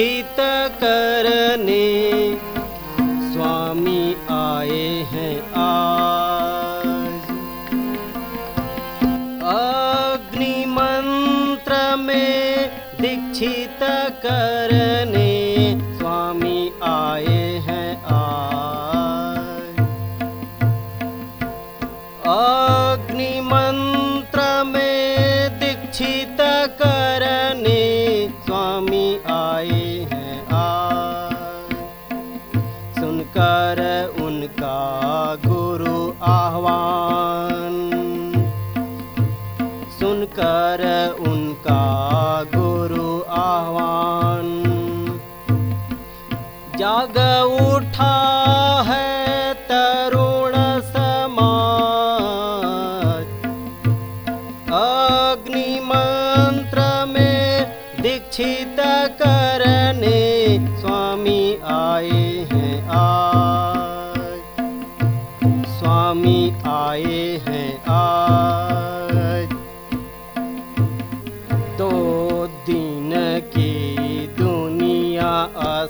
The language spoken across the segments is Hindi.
करने। स्वामी आए हैं आज। अग्नि मंत्र में दीक्षित करने। स्वामी आए हैं आज। अग्नि मंत्र में दीक्षित आह्वान सुनकर उनका गुरु आह्वान। जाग उठा है तरुण समाज। अग्नि मंत्र में दीक्षित करने स्वामी आए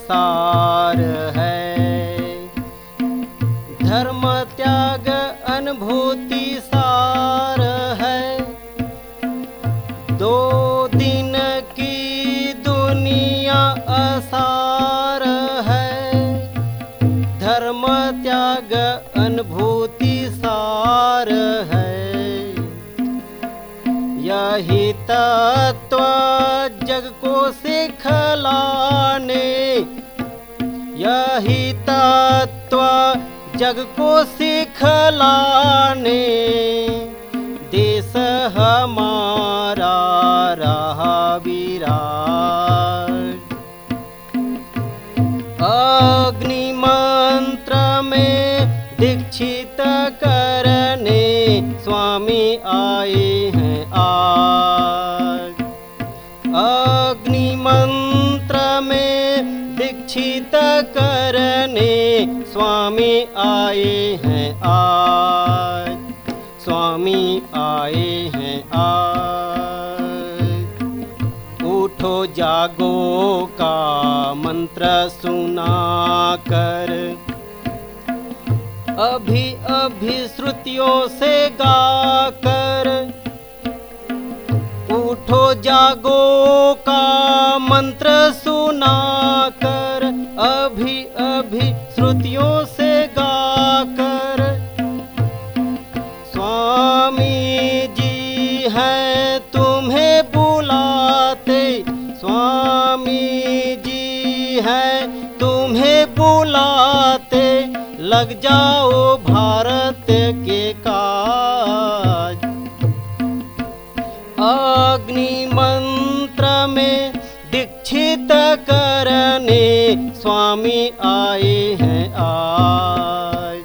आसार है। धर्म, त्याग, अनुभूति, सार है। दो दिन की दुनिया असार है। धर्म, त्याग, अनुभूति, सार है। यही तत्व जग को सिखलाने यही तत्व जग को सिखलाने। देश हमारा रहा विराट। अग्नि मंत्र में दीक्षित करने स्वामी आए स्वामी आए हैं आज। स्वामी आए हैं आज। उठो जागो का मंत्र सुना कर। अभी अभी श्रुतियों से गाकर उठो जागो का मंत्र सुना कर। अभी अभी श्रुतियों से गाकर, स्वामी जी हैं तुम्हें बुलाते। स्वामी जी हैं तुम्हें बुलाते। लग जाओ भारत के काज। अग्नि मंत्र में दीक्षित करने स्वामी आए हैं। आज।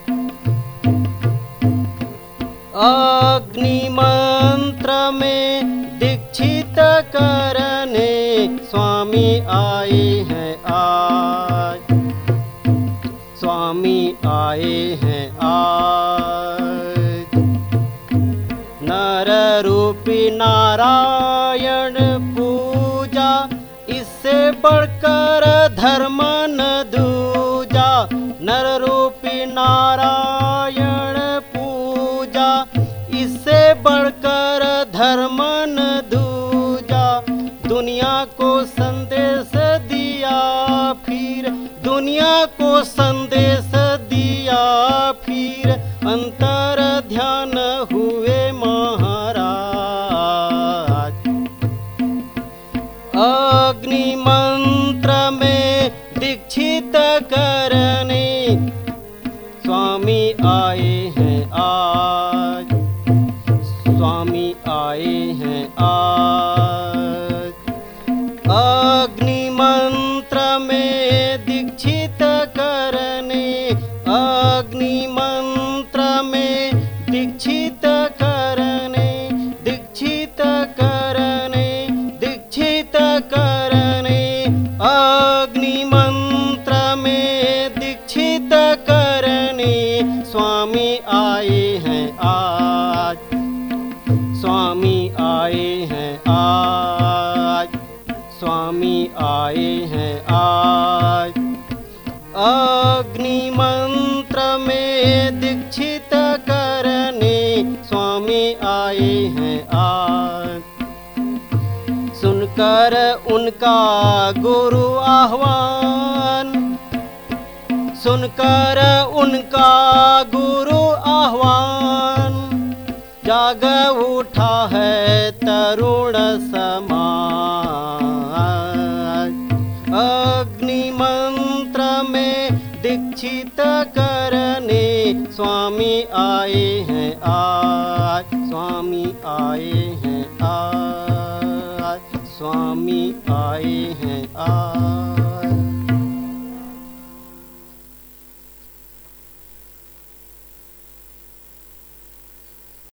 अग्नि मंत्र में दीक्षित करने स्वामी आए हैं आज। स्वामी आए हैं आज। नर रूपी नारायण पूजा, इससे बढ़कर धर्म न दूजा नर रूपी नारायण पूजा, इससे बढ़कर धर्म न दूजा। दुनिया को संदेश दिया, फिर दुनिया को संदेश दिया, फिर अंतर ध्यान हुए स्वामी आए हैं आज। स्वामी आए हैं आज। अग्नि मंत्र में दीक्षित करने, अग्नि मंत्र में दीक्षित करने दीक्षित करने दीक्षित करने स्वामी आए हैं आज। स्वामी आए हैं आज। अग्नि मंत्र में दीक्षित करने स्वामी आए हैं आज। सुनकर उनका गुरु आह्वान। सुनकर उनका गुरु आह्वान। जाग उठा है तरुण समाज। अग्नि मंत्र में दीक्षित करने स्वामी आए हैं आज। स्वामी आए हैं आज। स्वामी आए हैं आज।